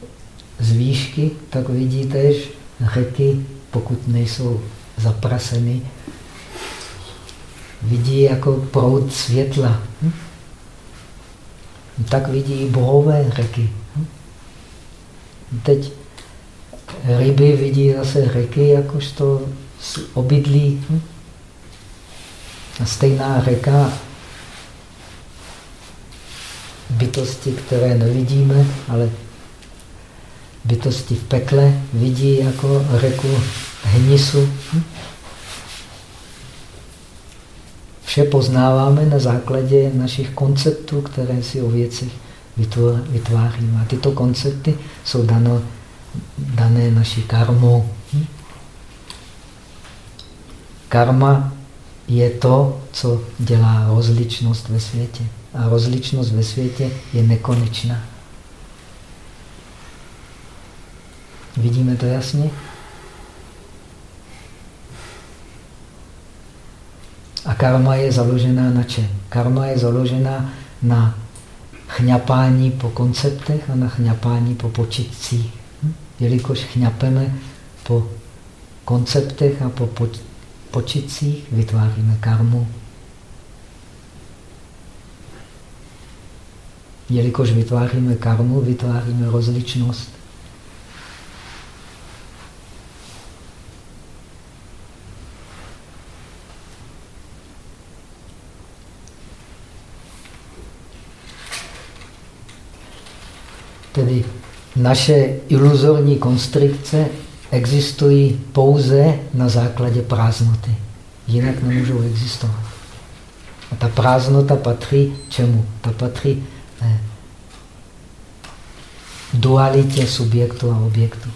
z výšky, tak vidí tež řeky, pokud nejsou zapraseny, vidí jako proud světla. Hm? Tak vidí i bohové řeky. Hm? Teď ryby vidí zase řeky jakožto obydlí. Hm? A stejná řeka bytosti, které nevidíme, ale bytosti v pekle vidí jako řeku hnisu. Vše poznáváme na základě našich konceptů, které si o věcech vytváříme. A tyto koncepty jsou dano, dané naší karmou. Karma je to, co dělá rozličnost ve světě a rozličnost ve světě je nekonečná. Vidíme to jasně? A karma je založená na čem? Karma je založená na chňapání po konceptech a na chňapání po počitcích. Hm? Jelikož chňapeme po konceptech a po počitcích, vytváříme karmu. Jelikož vytváříme karmu, vytváříme rozličnost. Tedy naše iluzorní konstrikce existují pouze na základě prázdnoty. Jinak nemůžou existovat. A ta prázdnota patří čemu? Ta patří eh, dualitě subjektu a objektu.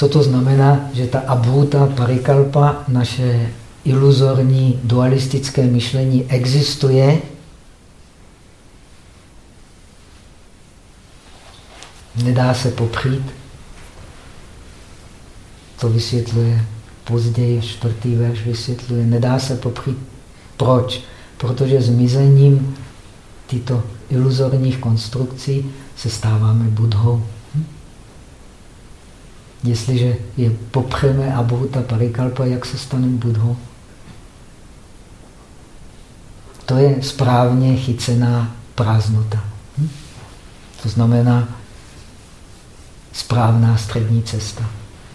Co to znamená? Že ta abhuta parikalpa, naše iluzorní dualistické myšlení existuje, nedá se popřít. To vysvětluje později, čtvrtý verš vysvětluje, nedá se popřít. Proč? Protože zmizením tyto iluzorních konstrukcí se stáváme budhou. Jestliže je popřeme abhuta parikalpa, jak se staneme budhou? To je správně chycená prázdnota. Hm? To znamená správná střední cesta.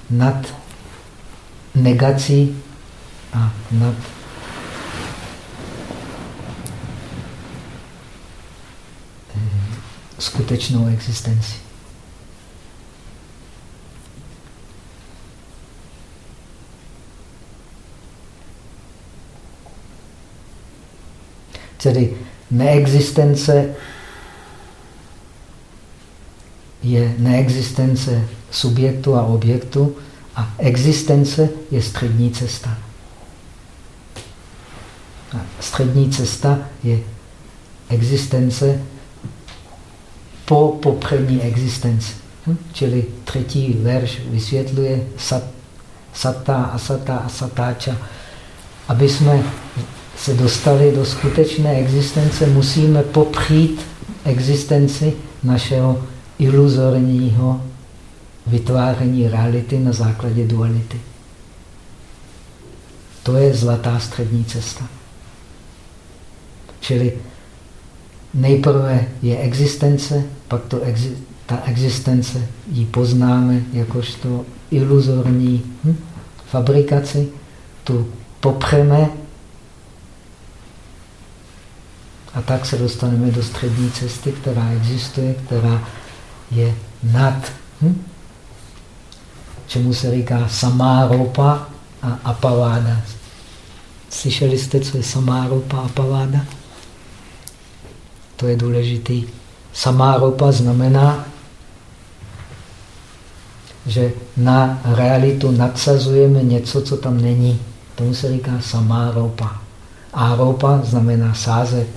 Nad negací a nad eh, skutečnou existenci. Tedy neexistence je neexistence subjektu a objektu a existence je střední cesta. A střední cesta je existence po popřední existenci. Hm? Čili třetí verš vysvětluje sat, sata, asata, asatáča. Aby jsme se dostali do skutečné existence, musíme popřít existenci našeho iluzorního vytváření reality na základě duality. To je zlatá střední cesta. Čili nejprve je existence, pak to exi ta existence ji poznáme jakožto iluzorní hm, fabrikaci, tu popřeme a tak se dostaneme do střední cesty, která existuje, která je nad, hm? čemu se říká samáropa a apaváda. Slyšeli jste, co je samáropa a apaváda? To je důležitý. Samáropa znamená, že na realitu nadsazujeme něco, co tam není. Tomu se říká samáropa. Áropa znamená sázet.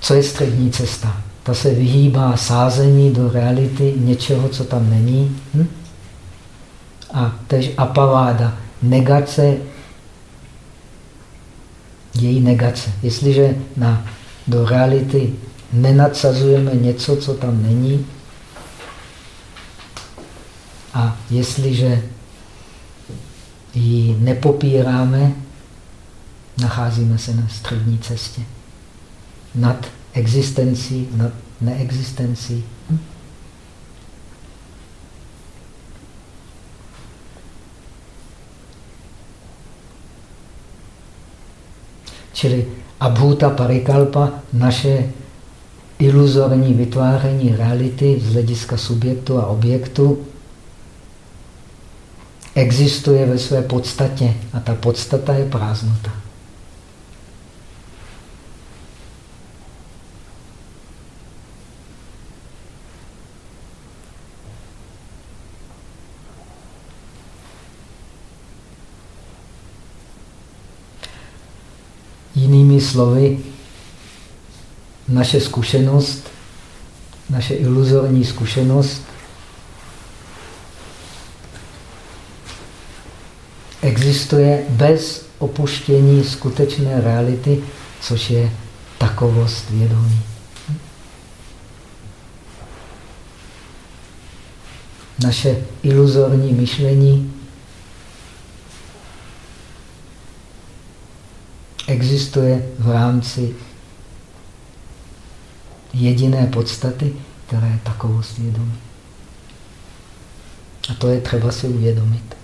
Co je střední cesta? Ta se vyhýbá sázení do reality něčeho, co tam není. Hm? A tež apaváda, negace, její negace. Jestliže na, do reality nenadsazujeme něco, co tam není, a jestliže ji nepopíráme, nacházíme se na střední cestě nad existencí, nad neexistencí. Hm? Čili abhuta parikalpa, naše iluzorní vytváření reality z hlediska subjektu a objektu, existuje ve své podstatě a ta podstata je prázdnota. Slovy, naše zkušenost, naše iluzorní zkušenost existuje bez opuštění skutečné reality, což je takovost vědomí. Naše iluzorní myšlení existuje v rámci jediné podstaty, která je takovost vědomí. A to je třeba si uvědomit.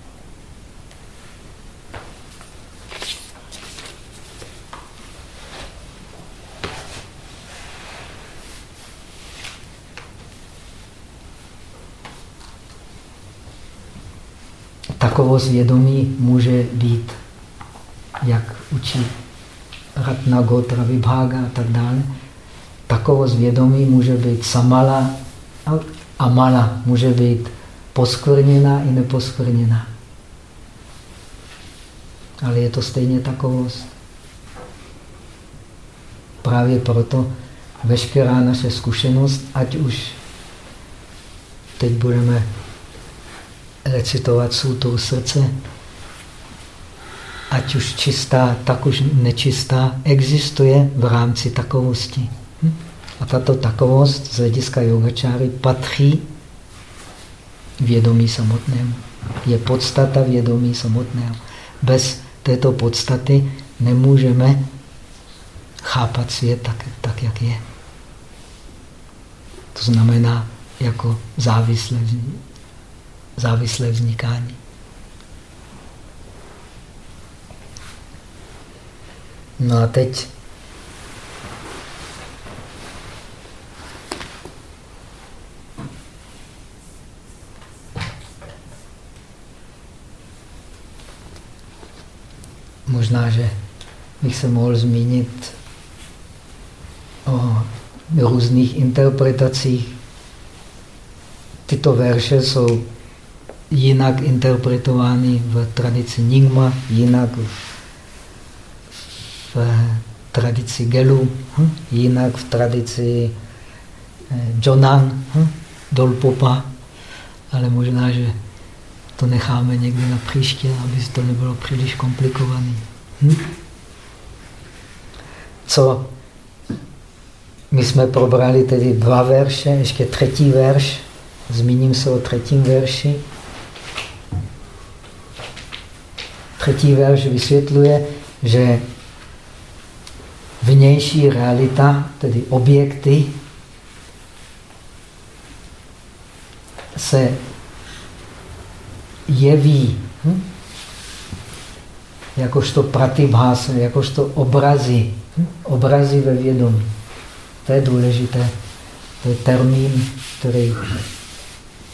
Takovost vědomí může být, jak učí Ratna, Gotra, Vibhaga a tak dále. Takovost vědomí může být samala a amala, může být poskvrněná i neposkvrněná. Ale je to stejně takovost. Právě proto veškerá naše zkušenost, ať už teď budeme recitovat sutru srdce, ať už čistá, tak už nečistá, existuje v rámci takovosti. Hm? A tato takovost z hlediska yogačáry patří vědomí samotnému. Je podstata vědomí samotného. Bez této podstaty nemůžeme chápat svět tak, tak jak je. To znamená jako závislé, závislé vznikání. No a teď možná, že bych se mohl zmínit o různých interpretacích. Tyto verše jsou jinak interpretovány v tradici Nyingma, jinak v tradici Gelu, hm? jinak v tradici eh, Jonan, hm? Dolpopa, ale možná, že to necháme někdy na příště, aby to nebylo příliš komplikované. Hm? Co my jsme probrali tedy dva verše, ještě třetí verš. Zmíním se o třetím verši. Třetí verš vysvětluje, že vnější realita, tedy objekty, se jeví hm? jakožto pratibhása, jakožto obrazy, hm? obrazy ve vědomí. To je důležité. To je termín, který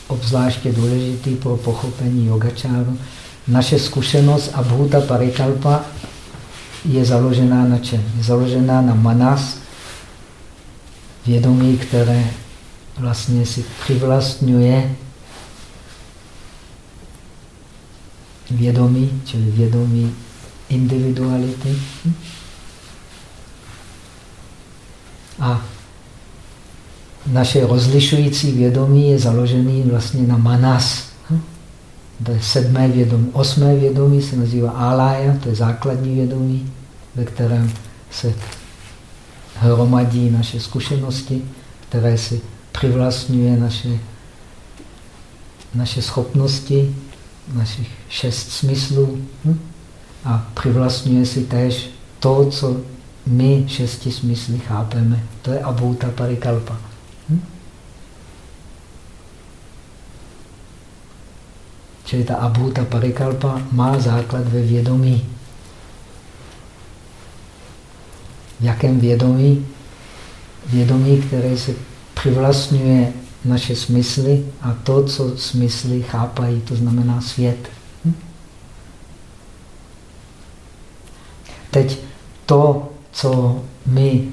obzvláště důležitý pro pochopení yogačáru. Naše zkušenost Abhuta Parikalpa je založená na čem? Je založená na manas, vědomí, které vlastně si přivlastňuje vědomí, čili vědomí individuality. A naše rozlišující vědomí je založené vlastně na manas. To je sedmé vědomí. Osmé vědomí se nazývá alaya, to je základní vědomí, ve kterém se hromadí naše zkušenosti, které si přivlastňuje naše, naše schopnosti, našich šest smyslů hm? a přivlastňuje si též to, co my šesti smysly chápeme. To je abhuta parikalpa. Hm? Čili ta abhuta parikalpa má základ ve vědomí. V jakém vědomí? Vědomí, které se přivlastňuje naše smysly a to, co smysly chápají, to znamená svět. Hm? Teď to, co my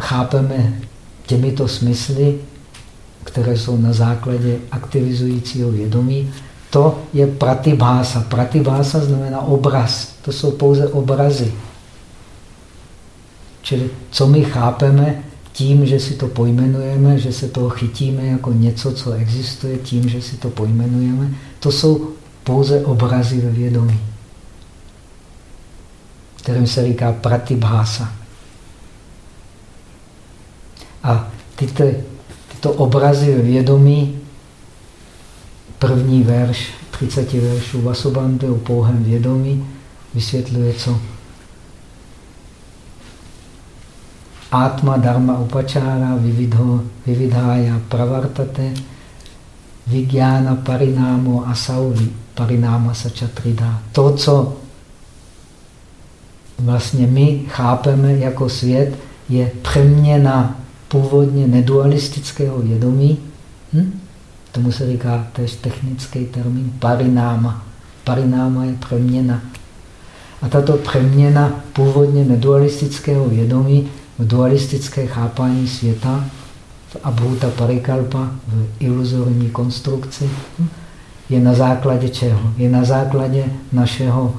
chápeme těmito smysly, které jsou na základě aktivizujícího vědomí, to je pratibhása. Pratibhása znamená obraz. To jsou pouze obrazy. Čili co my chápeme tím, že si to pojmenujeme, že se toho chytíme jako něco, co existuje, tím, že si to pojmenujeme, to jsou pouze obrazy ve vědomí kterým se říká pratibhása. A tyto, tyto obrazy vědomí, první verš 30 veršů Vasubandhy o pouhém vědomí, vysvětluje co? Atma dharma upačára vividho, vividhája pravartate vigyána parinámo asau parináma sačatrida. To, co vlastně my chápeme jako svět, je přeměna původně nedualistického vědomí. Hm? Tomu se říká tež technický termín parináma. parináma je přeměna. A tato přeměna původně nedualistického vědomí v dualistické chápání světa, v abhuta parikalpa, v iluzorní konstrukci, je na základě čeho? Je na základě našeho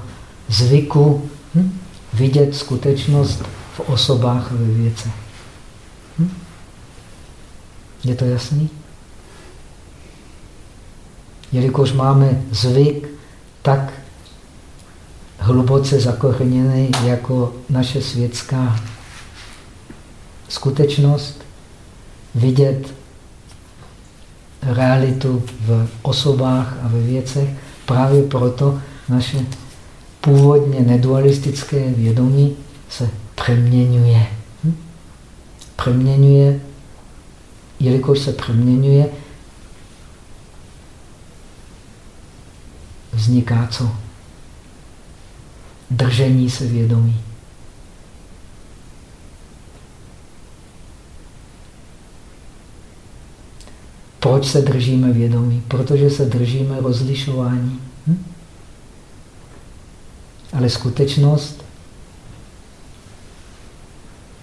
zvyku hm? vidět skutečnost v osobách a ve věcech. Hm? Je to jasný? Jelikož máme zvyk tak hluboce zakořeněný jako naše světská skutečnost, vidět realitu v osobách a ve věcech. Právě proto naše původně nedualistické vědomí se přeměňuje. Hm? Přeměňuje, jelikož se přeměňuje, vzniká co? Držení se vědomí. Proč se držíme vědomí? Protože se držíme rozlišování. Hm? Ale skutečnost,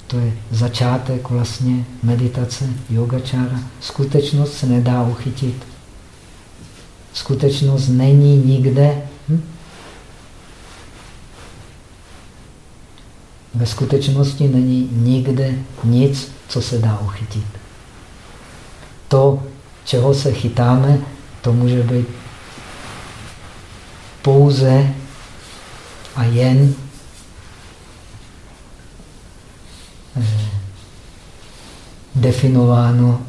to je začátek vlastně meditace, yogačára. Skutečnost se nedá uchytit. Skutečnost není nikde. Hm? Ve skutečnosti není nikde nic, co se dá uchytit. To, čeho se chytáme, to může být pouze a jen eh, definováno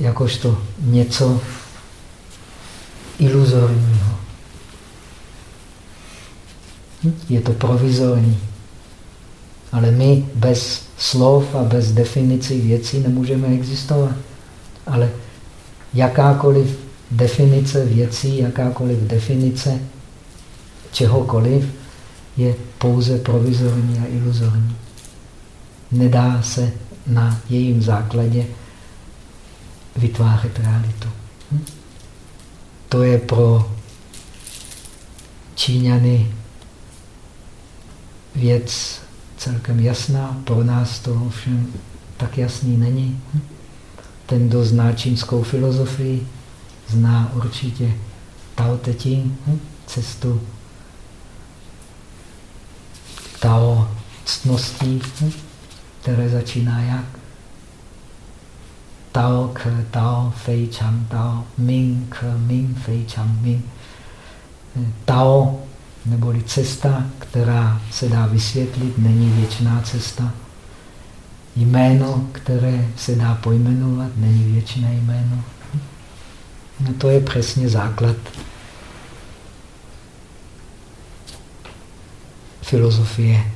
jakožto něco iluzorního. Je to provizorní. Ale my bez slov a bez definicí věcí nemůžeme existovat. Ale jakákoliv definice věcí, jakákoliv definice čehokoliv je pouze provizorní a iluzorní. Nedá se na jejím základě vytvářet realitu. Hm? To je pro Číňany věc celkem jasná, pro nás to ovšem tak jasný není. Hm? Ten, kdo zná čínskou filozofii, zná určitě Tao Te Ching, hm? cestu Tao ctností, které začíná jak? Tao k Tao Fei Chang Tao, Ming k Ming Fei Chang Ming. Tao, neboli cesta, která se dá vysvětlit, není věčná cesta. Jméno, které se dá pojmenovat, není věčné jméno. No to je přesně základ filozofie,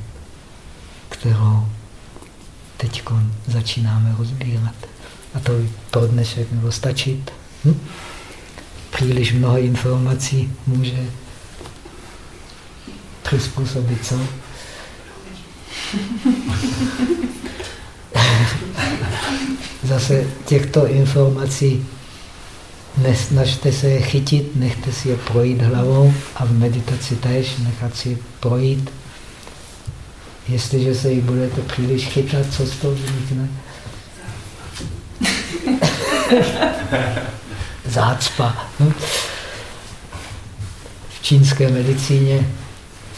kterou teď začínáme rozbírat. A to pro dnešek nebo stačit. Hm? Příliš mnoho informací může přizpůsobit, co? Zase těchto informací nesnažte se je chytit, nechte si je projít hlavou a v meditaci tež nechat si je projít. Jestliže se jich budete příliš chytat, co z toho vznikne? Zácpa. Hm? V čínské medicíně,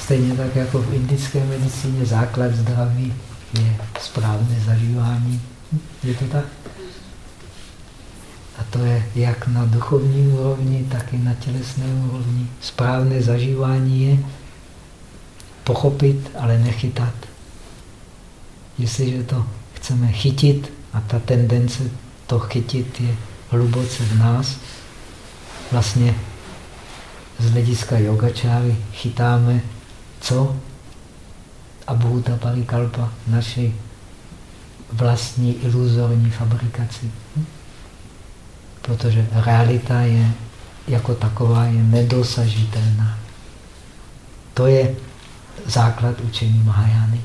stejně tak jako v indické medicíně, základ zdraví je správné zažívání. Hm? Je to tak? A to je jak na duchovní úrovni, tak i na tělesné úrovni. Správné zažívání je pochopit, ale nechytat. Jestliže to chceme chytit a ta tendence to chytit je hluboce v nás. Vlastně z hlediska yogačáry chytáme co? Abhuta parikalpa, naši vlastní iluzorní fabrikaci. Protože realita je jako taková je nedosažitelná. To je základ učení Mahajány.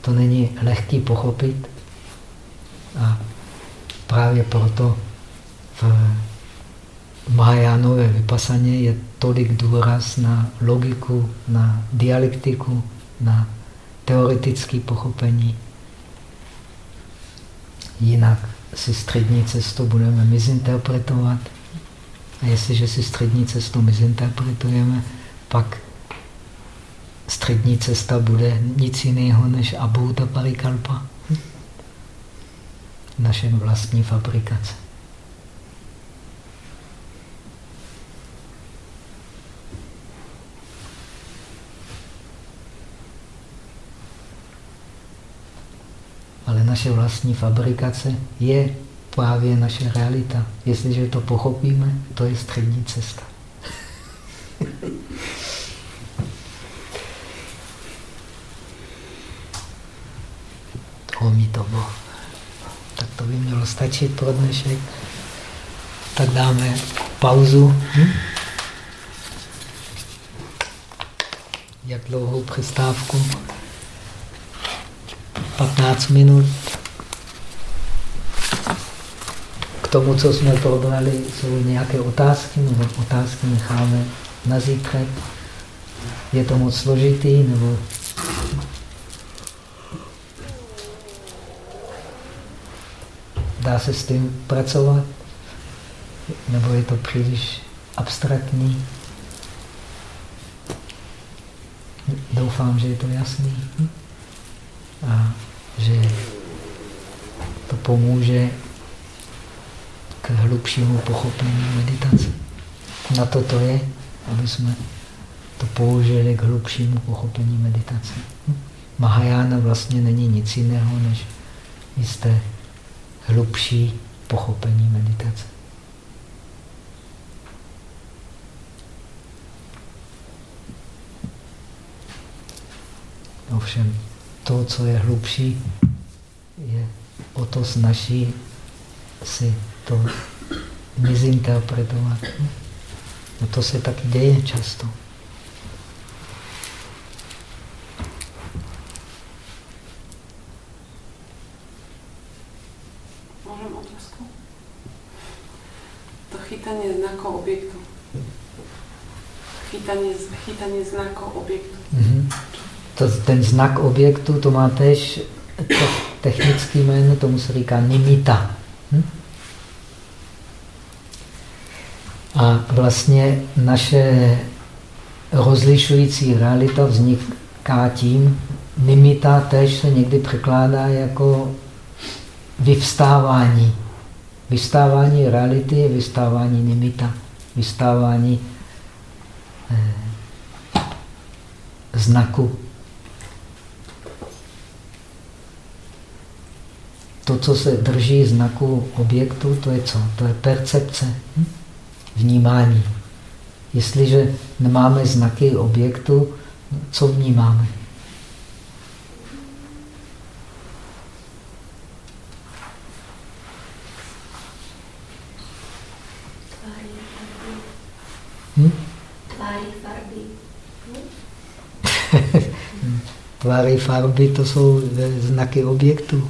To není lehký pochopit a Právě proto v Mahajánové vypasaně je tolik důraz na logiku, na dialektiku, na teoretické pochopení. Jinak si střední cestu budeme mizinterpretovat. A jestliže si střední cestu mizinterpretujeme, pak střední cesta bude nic jiného než Abhuta Parikalpa. Naše vlastní fabrikace. Ale naše vlastní fabrikace je právě naše realita. Jestliže to pochopíme, to je střední cesta. Omí to bo. Tak to by mělo stačit pro dnešek. Tak dáme pauzu. Hm? Jak dlouhou přestávku? 15 minut. K tomu, co jsme probrali, jsou nějaké otázky, nebo otázky necháme na zítřek. Je to moc složitý, nebo dá se s tím pracovat, nebo je to příliš abstraktní. Doufám, že je to jasný a že to pomůže k hlubšímu pochopení meditace. Na to to je, aby jsme to použili k hlubšímu pochopení meditace. Mahajana vlastně není nic jiného, než jisté hlubší pochopení meditace. Ovšem, to, co je hlubší, je o to snaží si to mizinterpretovat. A to se tak děje často. Můžem otázku? To chytanie znakov objektu. Chytanie, chytanie znakov objektu. Mm -hmm to, ten znak objektu, to má tež technický jméno, tomu se říká nimita. Hm? A vlastně naše rozlišující realita vzniká tím, nimita tež se někdy překládá jako vyvstávání. Vystávání reality je vystávání nimita, vystávání znaku to, co se drží znaku objektu, to je co? To je percepce, hm? vnímání. Jestliže nemáme znaky objektu, co vnímáme? Hm? Tváry, farby. Tváry, farby, to jsou znaky objektu.